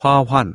花环